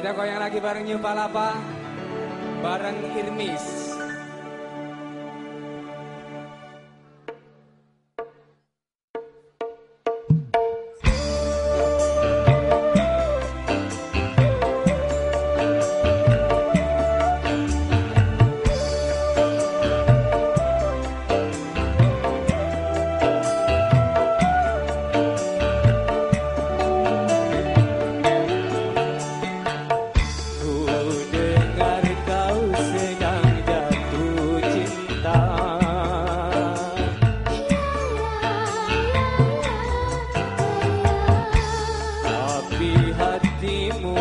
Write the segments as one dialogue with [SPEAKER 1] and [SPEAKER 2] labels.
[SPEAKER 1] Kita goyang lagi bareng New Bareng Irmis di mo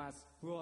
[SPEAKER 1] Mas Bro